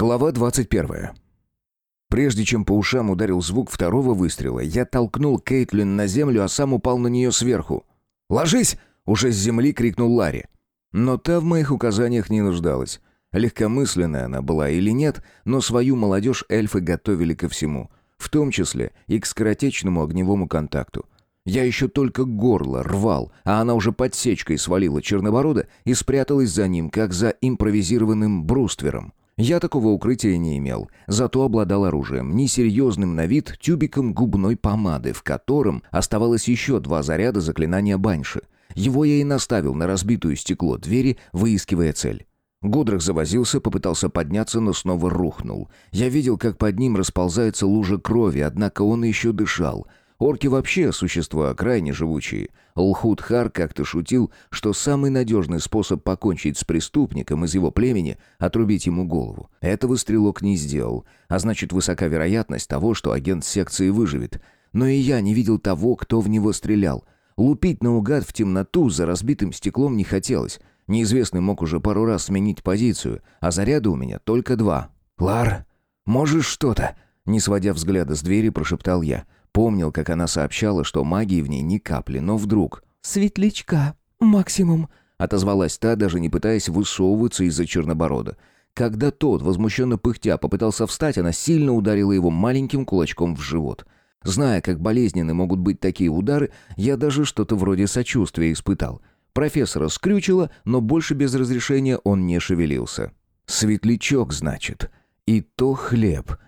Глава 21. Прежде чем по ушам ударил звук второго выстрела, я толкнул Кейтлин на землю, а сам упал на нее сверху. «Ложись!» — уже с земли крикнул Ларри. Но та в моих указаниях не нуждалась. Легкомысленная она была или нет, но свою молодежь эльфы готовили ко всему, в том числе и к скоротечному огневому контакту. Я еще только горло рвал, а она уже подсечкой свалила Черноборода и спряталась за ним, как за импровизированным бруствером. Я такого укрытия не имел, зато обладал оружием, несерьезным на вид тюбиком губной помады, в котором оставалось еще два заряда заклинания баньши. Его я и наставил на разбитое стекло двери, выискивая цель. Годрах завозился, попытался подняться, но снова рухнул. Я видел, как под ним расползается лужа крови, однако он еще дышал — Орки вообще существа крайне живучие. Лхут-Хар как-то шутил, что самый надежный способ покончить с преступником из его племени — отрубить ему голову. Этого стрелок не сделал, а значит высока вероятность того, что агент секции выживет. Но и я не видел того, кто в него стрелял. Лупить наугад в темноту за разбитым стеклом не хотелось. Неизвестный мог уже пару раз сменить позицию, а заряда у меня только два. «Лар, можешь что-то?» Не сводя взгляда с двери, прошептал я — Помнил, как она сообщала, что магии в ней ни капли, но вдруг... «Светлячка, максимум», — отозвалась та, даже не пытаясь высовываться из-за черноборода. Когда тот, возмущенно пыхтя, попытался встать, она сильно ударила его маленьким кулачком в живот. Зная, как болезненны могут быть такие удары, я даже что-то вроде сочувствия испытал. Профессора скрючило, но больше без разрешения он не шевелился. «Светлячок, значит. И то хлеб».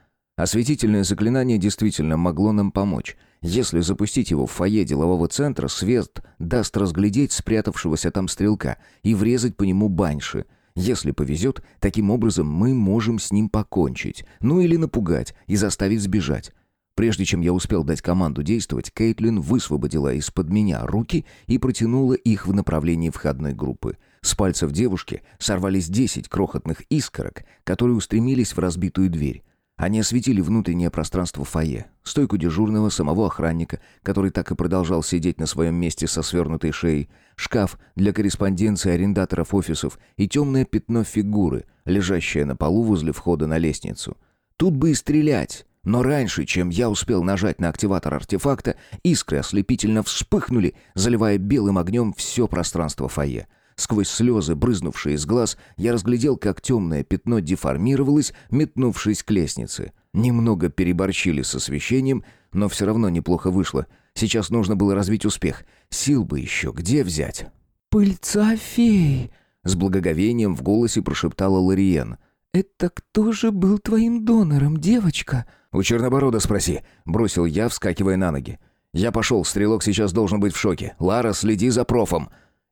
Осветительное заклинание действительно могло нам помочь. Если запустить его в фойе делового центра, свет даст разглядеть спрятавшегося там стрелка и врезать по нему баньши. Если повезет, таким образом мы можем с ним покончить, ну или напугать и заставить сбежать. Прежде чем я успел дать команду действовать, Кейтлин высвободила из-под меня руки и протянула их в направлении входной группы. С пальцев девушки сорвались десять крохотных искорок, которые устремились в разбитую дверь. Они осветили внутреннее пространство фойе, стойку дежурного, самого охранника, который так и продолжал сидеть на своем месте со свернутой шеей, шкаф для корреспонденции арендаторов офисов и темное пятно фигуры, лежащее на полу возле входа на лестницу. Тут бы и стрелять, но раньше, чем я успел нажать на активатор артефакта, искры ослепительно вспыхнули, заливая белым огнем все пространство фойе. Сквозь слезы, брызнувшие из глаз, я разглядел, как темное пятно деформировалось, метнувшись к лестнице. Немного переборчили с освещением, но все равно неплохо вышло. Сейчас нужно было развить успех. Сил бы еще где взять? «Пыльца фей!» — с благоговением в голосе прошептала Лориен. «Это кто же был твоим донором, девочка?» «У Черноборода спроси», — бросил я, вскакивая на ноги. «Я пошел, стрелок сейчас должен быть в шоке. Лара, следи за профом!»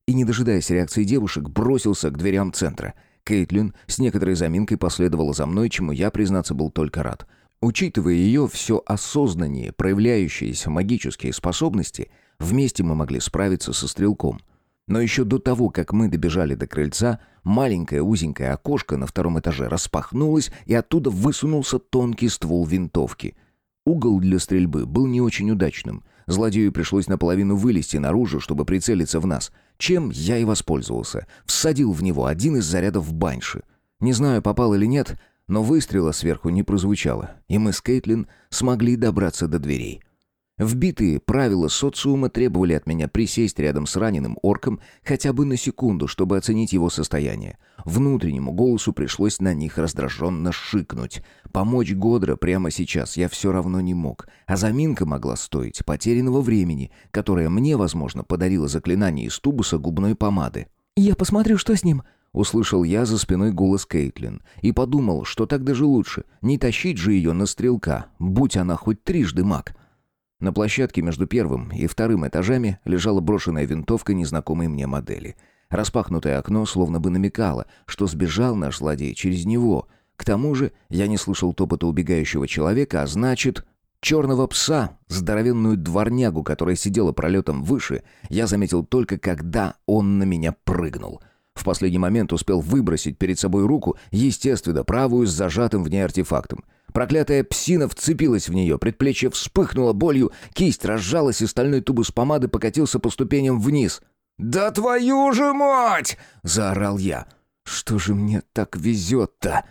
И, не дожидаясь реакции девушек, бросился к дверям центра. Кейтлин с некоторой заминкой последовала за мной, чему я, признаться, был только рад. Учитывая ее все осознаннее проявляющиеся магические способности, вместе мы могли справиться со стрелком. Но еще до того, как мы добежали до крыльца, маленькое узенькое окошко на втором этаже распахнулось, и оттуда высунулся тонкий ствол винтовки. Угол для стрельбы был не очень удачным. Злодею пришлось наполовину вылезти наружу, чтобы прицелиться в нас — чем я и воспользовался. Всадил в него один из зарядов баньши. Не знаю, попал или нет, но выстрела сверху не прозвучало, и мы с Кейтлин смогли добраться до дверей. Вбитые правила социума требовали от меня присесть рядом с раненым орком хотя бы на секунду, чтобы оценить его состояние. Внутреннему голосу пришлось на них раздраженно шикнуть. Помочь Годро прямо сейчас я все равно не мог, а заминка могла стоить потерянного времени, которое мне, возможно, подарило заклинание из тубуса губной помады. «Я посмотрю, что с ним», Услышал я за спиной голос Кейтлин и подумал, что так даже лучше. Не тащить же ее на стрелка, будь она хоть трижды маг. На площадке между первым и вторым этажами лежала брошенная винтовка незнакомой мне модели. Распахнутое окно словно бы намекало, что сбежал наш злодей через него. К тому же я не слышал топота убегающего человека, а значит... Черного пса, здоровенную дворнягу, которая сидела пролетом выше, я заметил только когда он на меня прыгнул. В последний момент успел выбросить перед собой руку, естественно, правую с зажатым в ней артефактом. Проклятая псина вцепилась в нее, предплечье вспыхнуло болью, кисть разжалась, и стальной тубус помады покатился по ступеням вниз. «Да твою же мать!» — заорал я. «Что же мне так везет-то?»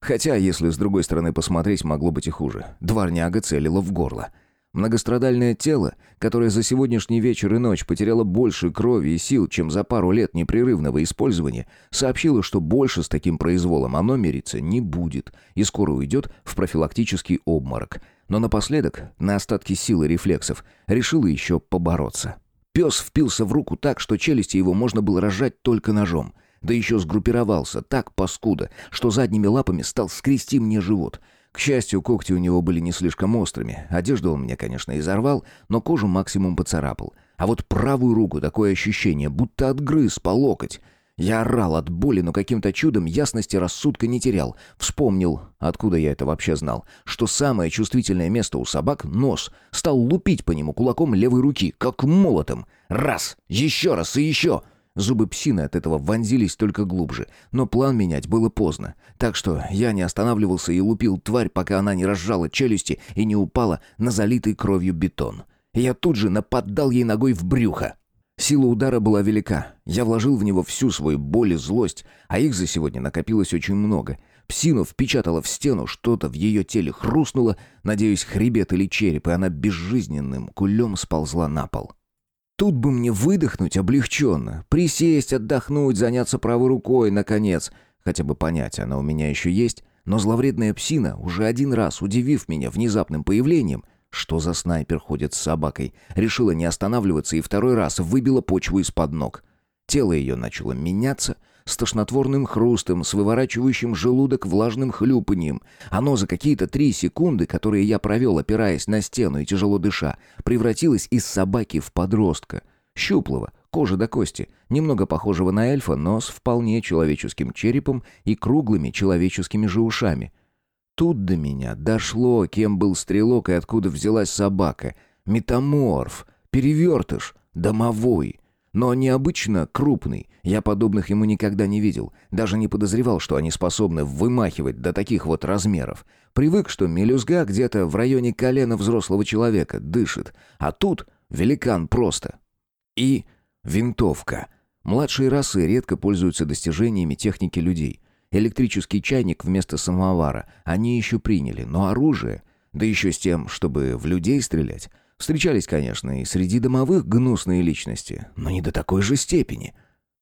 Хотя, если с другой стороны посмотреть, могло быть и хуже. Дворняга целила в горло. Многострадальное тело, которое за сегодняшний вечер и ночь потеряло больше крови и сил, чем за пару лет непрерывного использования, сообщило, что больше с таким произволом оно мириться не будет и скоро уйдет в профилактический обморок. Но напоследок, на остатки сил и рефлексов, решило еще побороться. Пес впился в руку так, что челюсти его можно было разжать только ножом. Да еще сгруппировался так паскуда, что задними лапами стал скрести мне живот — к счастью, когти у него были не слишком острыми. Одежду он мне, конечно, изорвал, но кожу максимум поцарапал. А вот правую руку такое ощущение, будто отгрыз по локоть. Я орал от боли, но каким-то чудом ясности рассудка не терял. Вспомнил, откуда я это вообще знал, что самое чувствительное место у собак — нос. Стал лупить по нему кулаком левой руки, как молотом. Раз, еще раз и еще — Зубы псины от этого вонзились только глубже, но план менять было поздно. Так что я не останавливался и лупил тварь, пока она не разжала челюсти и не упала на залитый кровью бетон. Я тут же нападал ей ногой в брюхо. Сила удара была велика. Я вложил в него всю свою боль и злость, а их за сегодня накопилось очень много. Псину впечатала в стену, что-то в ее теле хрустнуло, надеюсь, хребет или череп, и она безжизненным кулем сползла на пол. Тут бы мне выдохнуть облегченно, присесть, отдохнуть, заняться правой рукой, наконец. Хотя бы понять, она у меня еще есть. Но зловредная псина, уже один раз удивив меня внезапным появлением, что за снайпер ходит с собакой, решила не останавливаться и второй раз выбила почву из-под ног. Тело ее начало меняться, с тошнотворным хрустом, с выворачивающим желудок влажным хлюпаньем. Оно за какие-то три секунды, которые я провел, опираясь на стену и тяжело дыша, превратилось из собаки в подростка. Щуплого, кожа до кости, немного похожего на эльфа, но с вполне человеческим черепом и круглыми человеческими же ушами. Тут до меня дошло, кем был стрелок и откуда взялась собака. Метаморф, перевертыш, домовой — но необычно крупный. Я подобных ему никогда не видел. Даже не подозревал, что они способны вымахивать до таких вот размеров. Привык, что мелюзга где-то в районе колена взрослого человека дышит. А тут великан просто. И винтовка. Младшие расы редко пользуются достижениями техники людей. Электрический чайник вместо самовара они еще приняли, но оружие, да еще с тем, чтобы в людей стрелять, Встречались, конечно, и среди домовых гнусные личности, но не до такой же степени.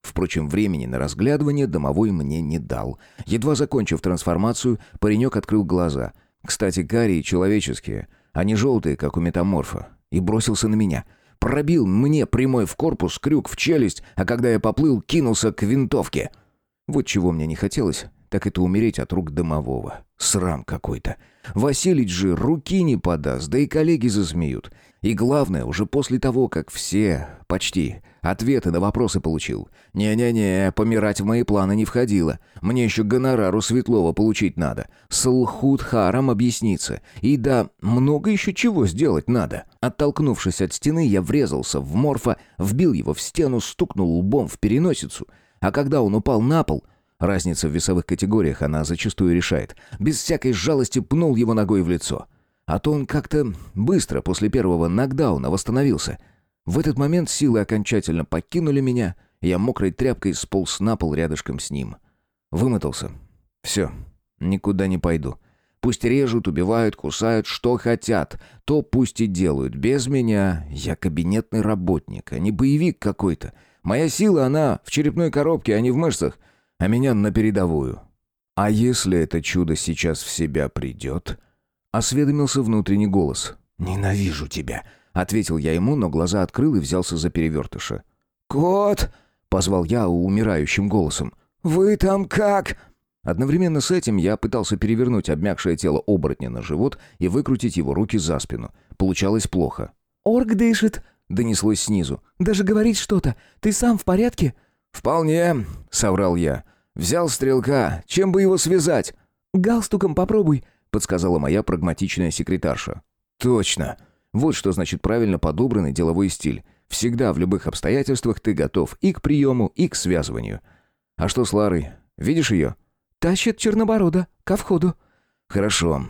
Впрочем, времени на разглядывание домовой мне не дал. Едва закончив трансформацию, паренек открыл глаза. Кстати, карие человеческие, а не желтые, как у метаморфа. И бросился на меня. Пробил мне прямой в корпус, крюк в челюсть, а когда я поплыл, кинулся к винтовке. Вот чего мне не хотелось, так это умереть от рук домового. Срам какой-то. Василич же руки не подаст, да и коллеги засмеют. И главное, уже после того, как все, почти, ответы на вопросы получил. Не-не-не, помирать в мои планы не входило. Мне еще гонорару Светлова получить надо. С Лхудхаром объясниться. И да, много еще чего сделать надо. Оттолкнувшись от стены, я врезался в морфа, вбил его в стену, стукнул лбом в переносицу. А когда он упал на пол, Разница в весовых категориях она зачастую решает. Без всякой жалости пнул его ногой в лицо. А то он как-то быстро после первого нокдауна восстановился. В этот момент силы окончательно покинули меня, я мокрой тряпкой сполз на пол рядышком с ним. Вымотался. Все, никуда не пойду. Пусть режут, убивают, кусают, что хотят. То пусть и делают. Без меня я кабинетный работник, а не боевик какой-то. Моя сила, она в черепной коробке, а не в мышцах а меня на передовую. А если это чудо сейчас в себя придет? Осведомился внутренний голос. «Ненавижу тебя», — ответил я ему, но глаза открыл и взялся за перевертыша. «Кот!» — позвал я умирающим голосом. «Вы там как?» Одновременно с этим я пытался перевернуть обмякшее тело оборотня на живот и выкрутить его руки за спину. Получалось плохо. «Орк дышит», — донеслось снизу. «Даже говорит что-то. Ты сам в порядке?» «Вполне», — соврал я. «Взял стрелка. Чем бы его связать?» «Галстуком попробуй», — подсказала моя прагматичная секретарша. «Точно. Вот что значит правильно подобранный деловой стиль. Всегда в любых обстоятельствах ты готов и к приему, и к связыванию. А что с Ларой? Видишь ее?» «Тащит Черноборода. Ко входу». «Хорошо.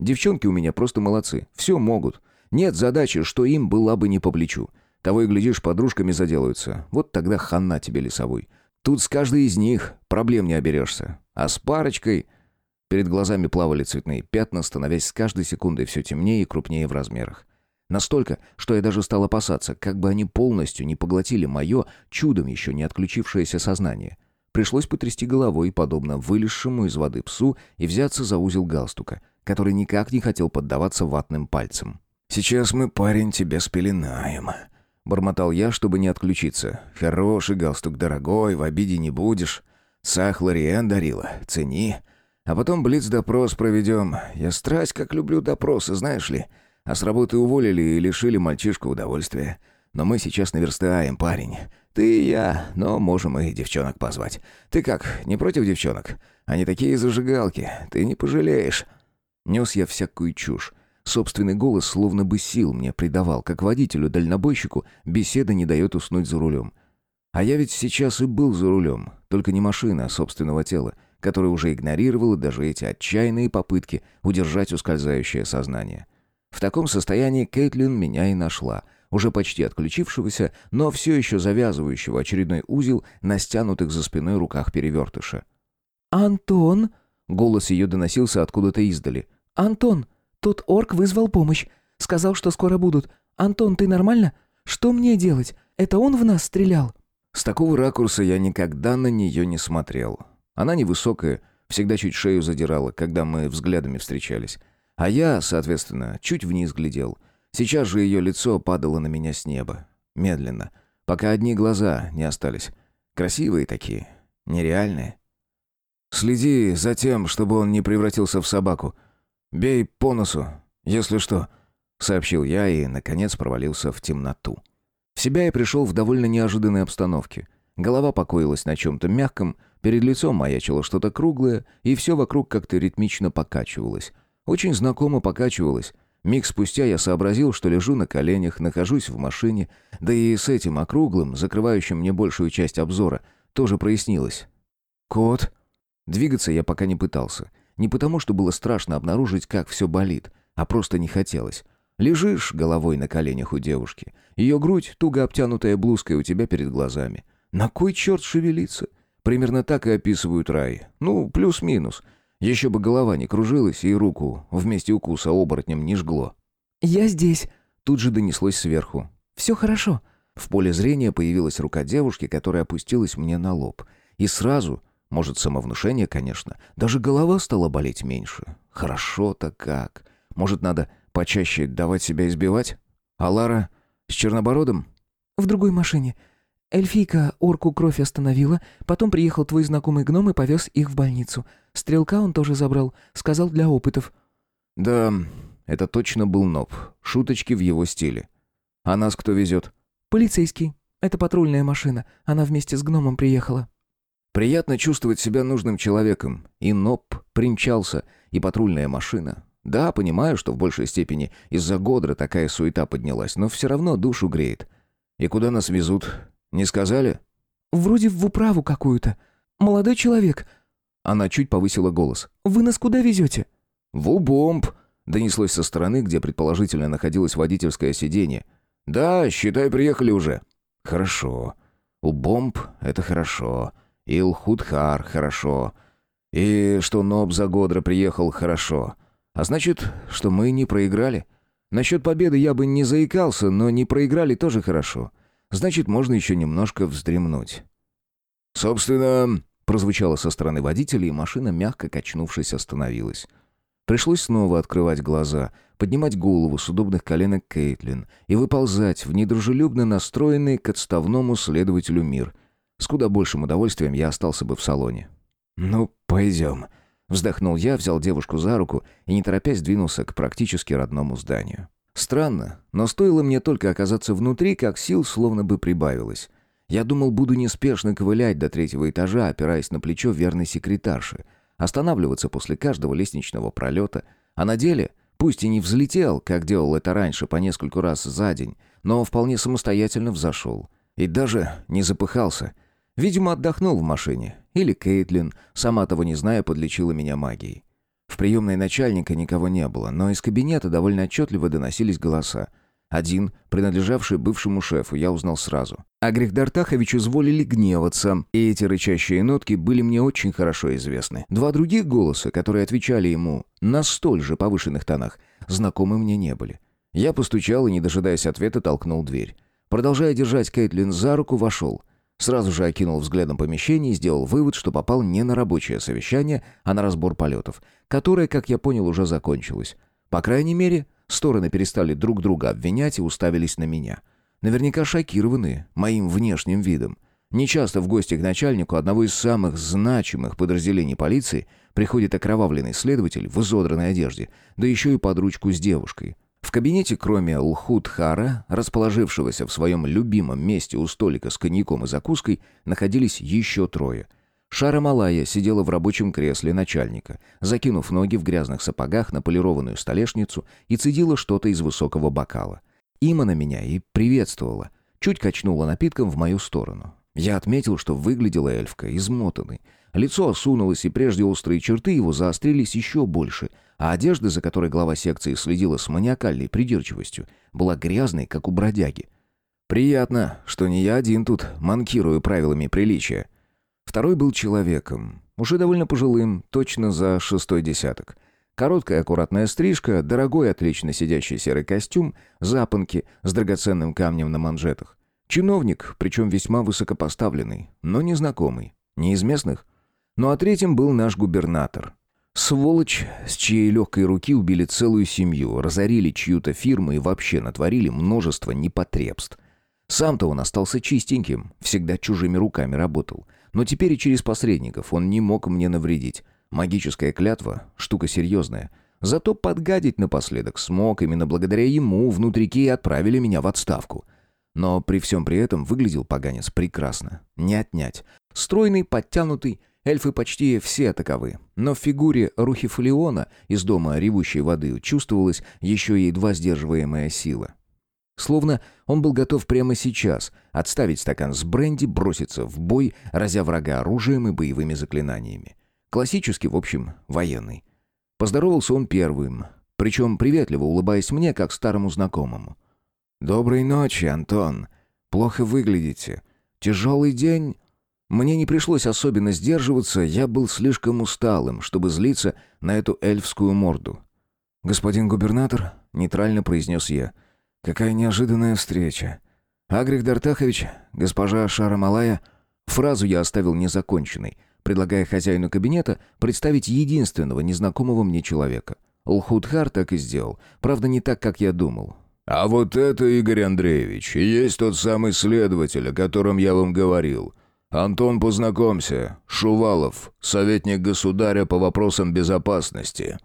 Девчонки у меня просто молодцы. Все могут. Нет задачи, что им была бы не по плечу. Того и глядишь, подружками заделаются. Вот тогда хана тебе лесовой. Тут с каждой из них проблем не оберешься. А с парочкой... Перед глазами плавали цветные пятна, становясь с каждой секундой все темнее и крупнее в размерах. Настолько, что я даже стал опасаться, как бы они полностью не поглотили мое, чудом еще не отключившееся сознание. Пришлось потрясти головой, подобно вылезшему из воды псу, и взяться за узел галстука, который никак не хотел поддаваться ватным пальцам. «Сейчас мы, парень, тебя спеленаем», — бормотал я, чтобы не отключиться. «Хороший галстук, дорогой, в обиде не будешь. Сах Лориен дарила, цени. А потом блиц-допрос проведем. Я страсть как люблю допросы, знаешь ли. А с работы уволили и лишили мальчишку удовольствия. Но мы сейчас наверстаем, парень. Ты и я, но можем и девчонок позвать. Ты как, не против девчонок? Они такие зажигалки, ты не пожалеешь». Нес я всякую чушь. Собственный голос словно бы сил мне придавал, как водителю-дальнобойщику беседа не дает уснуть за рулем. А я ведь сейчас и был за рулем, только не машина, а собственного тела, которое уже игнорировало даже эти отчаянные попытки удержать ускользающее сознание. В таком состоянии Кейтлин меня и нашла — уже почти отключившегося, но все еще завязывающего очередной узел на стянутых за спиной руках перевертыша. «Антон!» — голос ее доносился откуда-то издали. «Антон, тут орк вызвал помощь. Сказал, что скоро будут. Антон, ты нормально? Что мне делать? Это он в нас стрелял?» С такого ракурса я никогда на нее не смотрел. Она невысокая, всегда чуть шею задирала, когда мы взглядами встречались. А я, соответственно, чуть вниз глядел — Сейчас же ее лицо падало на меня с неба. Медленно. Пока одни глаза не остались. Красивые такие. Нереальные. «Следи за тем, чтобы он не превратился в собаку. Бей по носу, если что», — сообщил я и, наконец, провалился в темноту. В себя я пришел в довольно неожиданной обстановке. Голова покоилась на чем-то мягком, перед лицом маячило что-то круглое, и все вокруг как-то ритмично покачивалось. Очень знакомо покачивалось, Миг спустя я сообразил, что лежу на коленях, нахожусь в машине, да и с этим округлым, закрывающим мне большую часть обзора, тоже прояснилось. «Кот?» Двигаться я пока не пытался. Не потому, что было страшно обнаружить, как все болит, а просто не хотелось. Лежишь головой на коленях у девушки. Ее грудь, туго обтянутая блузкой, у тебя перед глазами. На кой черт шевелиться? Примерно так и описывают рай. Ну, плюс-минус. Еще бы голова не кружилась и руку вместе укуса оборотнем не жгло. «Я здесь», — тут же донеслось сверху. «Все хорошо». В поле зрения появилась рука девушки, которая опустилась мне на лоб. И сразу, может, самовнушение, конечно, даже голова стала болеть меньше. Хорошо-то как. Может, надо почаще давать себя избивать? А Лара с чернобородом? «В другой машине. Эльфийка орку кровь остановила, потом приехал твой знакомый гном и повез их в больницу. Стрелка он тоже забрал, сказал для опытов». «Да, это точно был Ноб. Шуточки в его стиле. А нас кто везет?» «Полицейский. Это патрульная машина. Она вместе с гномом приехала». Приятно чувствовать себя нужным человеком. И Ноб примчался, и патрульная машина. Да, понимаю, что в большей степени из-за Годра такая суета поднялась, но все равно душу греет. И куда нас везут? «Не сказали?» «Вроде в управу какую-то. Молодой человек». Она чуть повысила голос. «Вы нас куда везете?» «В Убомб», — донеслось со стороны, где предположительно находилось водительское сиденье. «Да, считай, приехали уже». «Хорошо. Убомб — это хорошо. Илхудхар — хорошо. И что Ноб за Годра приехал — хорошо. А значит, что мы не проиграли. Насчет победы я бы не заикался, но не проиграли тоже хорошо. Значит, можно еще немножко вздремнуть. «Собственно...» — прозвучало со стороны водителя, и машина, мягко качнувшись, остановилась. Пришлось снова открывать глаза, поднимать голову с удобных коленок Кейтлин и выползать в недружелюбно настроенный к отставному следователю мир. С куда большим удовольствием я остался бы в салоне. «Ну, пойдем», — вздохнул я, взял девушку за руку и, не торопясь, двинулся к практически родному зданию. Странно, но стоило мне только оказаться внутри, как сил словно бы прибавилось. Я думал, буду неспешно ковылять до третьего этажа, опираясь на плечо верной секретарши, останавливаться после каждого лестничного пролета, а на деле, пусть и не взлетел, как делал это раньше по нескольку раз за день, но вполне самостоятельно взошел. И даже не запыхался. Видимо, отдохнул в машине. Или Кейтлин, сама того не зная, подлечила меня магией. В приемной начальника никого не было, но из кабинета довольно отчетливо доносились голоса. Один, принадлежавший бывшему шефу, я узнал сразу. А Грехдартахович изволили гневаться, и эти рычащие нотки были мне очень хорошо известны. Два других голоса, которые отвечали ему на столь же повышенных тонах, знакомы мне не были. Я постучал и, не дожидаясь ответа, толкнул дверь. Продолжая держать Кейтлин за руку, вошел. Сразу же окинул взглядом помещение и сделал вывод, что попал не на рабочее совещание, а на разбор полетов, которое, как я понял, уже закончилось. По крайней мере, стороны перестали друг друга обвинять и уставились на меня. Наверняка шокированы моим внешним видом. Нечасто в гости к начальнику одного из самых значимых подразделений полиции приходит окровавленный следователь в изодранной одежде, да еще и под ручку с девушкой. В кабинете, кроме Лхудхара, расположившегося в своем любимом месте у столика с коньяком и закуской, находились еще трое. Шара Малая сидела в рабочем кресле начальника, закинув ноги в грязных сапогах на полированную столешницу и цедила что-то из высокого бокала. Има на меня и приветствовала, чуть качнула напитком в мою сторону. Я отметил, что выглядела эльфка измотанной. Лицо осунулось, и прежде острые черты его заострились еще больше — а одежда, за которой глава секции следила с маниакальной придирчивостью, была грязной, как у бродяги. Приятно, что не я один тут манкирую правилами приличия. Второй был человеком, уже довольно пожилым, точно за шестой десяток. Короткая аккуратная стрижка, дорогой отлично сидящий серый костюм, запонки с драгоценным камнем на манжетах. Чиновник, причем весьма высокопоставленный, но незнакомый, не из местных. Ну а третьим был наш губернатор, Сволочь, с чьей легкой руки убили целую семью, разорили чью-то фирму и вообще натворили множество непотребств. Сам-то он остался чистеньким, всегда чужими руками работал. Но теперь и через посредников он не мог мне навредить. Магическая клятва — штука серьезная. Зато подгадить напоследок смог, именно благодаря ему внутрики отправили меня в отставку. Но при всем при этом выглядел поганец прекрасно. Не отнять. Стройный, подтянутый, Эльфы почти все таковы, но в фигуре Рухифалиона из дома ревущей воды чувствовалась еще и едва сдерживаемая сила. Словно он был готов прямо сейчас отставить стакан с бренди, броситься в бой, разя врага оружием и боевыми заклинаниями. Классический, в общем, военный. Поздоровался он первым, причем приветливо улыбаясь мне, как старому знакомому. «Доброй ночи, Антон. Плохо выглядите. Тяжелый день?» Мне не пришлось особенно сдерживаться, я был слишком усталым, чтобы злиться на эту эльфскую морду. «Господин губернатор», — нейтрально произнес я, — «какая неожиданная встреча. Агрих Дартахович, госпожа Шара Малая...» Фразу я оставил незаконченной, предлагая хозяину кабинета представить единственного незнакомого мне человека. Лхудхар так и сделал, правда, не так, как я думал. «А вот это, Игорь Андреевич, и есть тот самый следователь, о котором я вам говорил». «Антон, познакомься. Шувалов, советник государя по вопросам безопасности».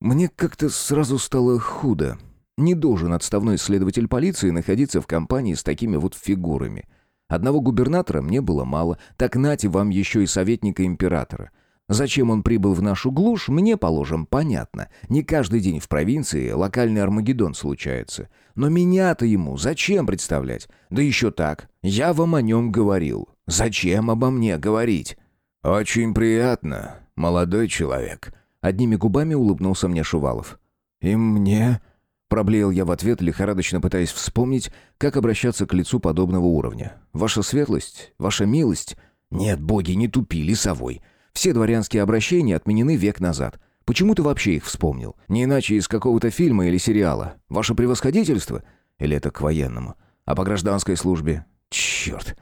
Мне как-то сразу стало худо. Не должен отставной следователь полиции находиться в компании с такими вот фигурами. Одного губернатора мне было мало, так нате вам еще и советника императора. Зачем он прибыл в нашу глушь, мне, положим, понятно. Не каждый день в провинции локальный Армагеддон случается. Но меня-то ему зачем представлять? Да еще так. Я вам о нем говорил. Зачем обо мне говорить?» «Очень приятно, молодой человек», — одними губами улыбнулся мне Шувалов. «И мне...» — проблеял я в ответ, лихорадочно пытаясь вспомнить, как обращаться к лицу подобного уровня. «Ваша светлость? Ваша милость?» «Нет, боги, не тупи, лесовой. Все дворянские обращения отменены век назад. Почему ты вообще их вспомнил? Не иначе из какого-то фильма или сериала. Ваше превосходительство? Или это к военному? А по гражданской службе? Черт!»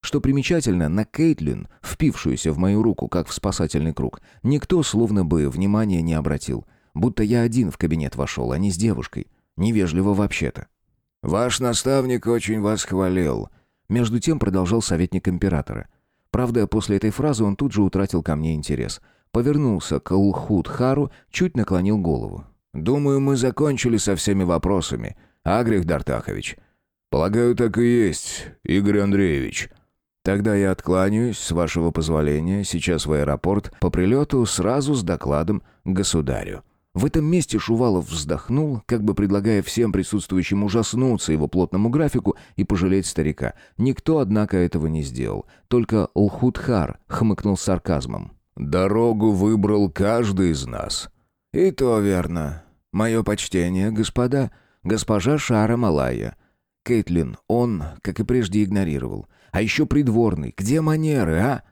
Что примечательно, на Кейтлин, впившуюся в мою руку, как в спасательный круг, никто словно бы внимания не обратил. Будто я один в кабинет вошел, а не с девушкой. Невежливо вообще-то. «Ваш наставник очень вас хвалил», — между тем продолжал советник императора. Правда, после этой фразы он тут же утратил ко мне интерес. Повернулся к Лхут-Хару, чуть наклонил голову. «Думаю, мы закончили со всеми вопросами. Агрих Дартахович?» «Полагаю, так и есть, Игорь Андреевич». Тогда я откланяюсь, с вашего позволения, сейчас в аэропорт, по прилету сразу с докладом государю». В этом месте Шувалов вздохнул, как бы предлагая всем присутствующим ужаснуться его плотному графику и пожалеть старика. Никто, однако, этого не сделал. Только Лхудхар хмыкнул сарказмом. «Дорогу выбрал каждый из нас». «И то верно. Мое почтение, господа. Госпожа Шара Малая. Кэтлин он, как и прежде, игнорировал. А еще придворный. Где манеры, а?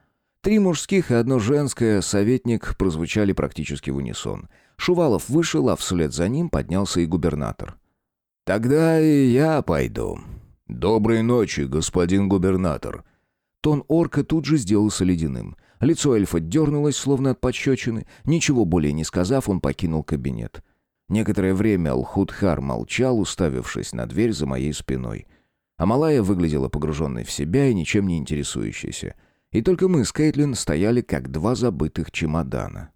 Три мужских и одно женское советник прозвучали практически в унисон. Шувалов вышел, а вслед за ним поднялся и губернатор. «Тогда и я пойду. Доброй ночи, господин губернатор». Тон орка тут же сделался ледяным. Лицо эльфа дернулось, словно от подщечины. Ничего более не сказав, он покинул кабинет. Некоторое время Алхудхар молчал, уставившись на дверь за моей спиной. Амалая выглядела погруженной в себя и ничем не интересующейся. И только мы с Кейтлин стояли, как два забытых чемодана.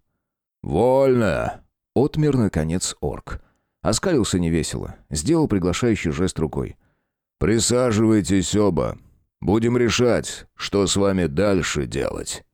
«Вольно!» — отмер, наконец, орк. Оскалился невесело, сделал приглашающий жест рукой. «Присаживайтесь оба. Будем решать, что с вами дальше делать».